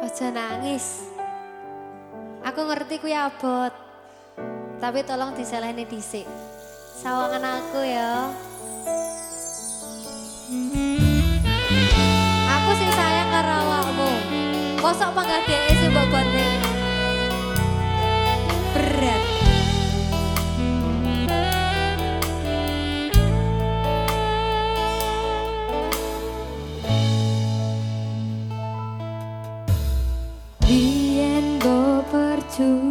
Ojo nangis. Aku ngerti kuwi abot. Tapi tolong diseleni dhisik. Sawangan aku ya. Aku sing sayang karo awakmu. Kosok panggah dhek banding. be and go for two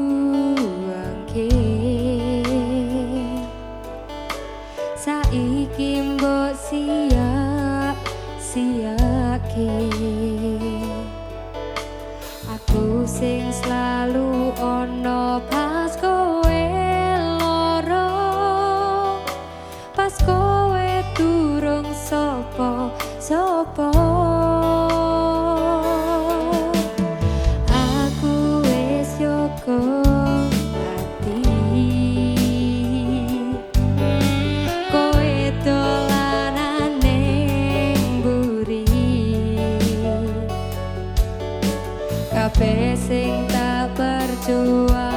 I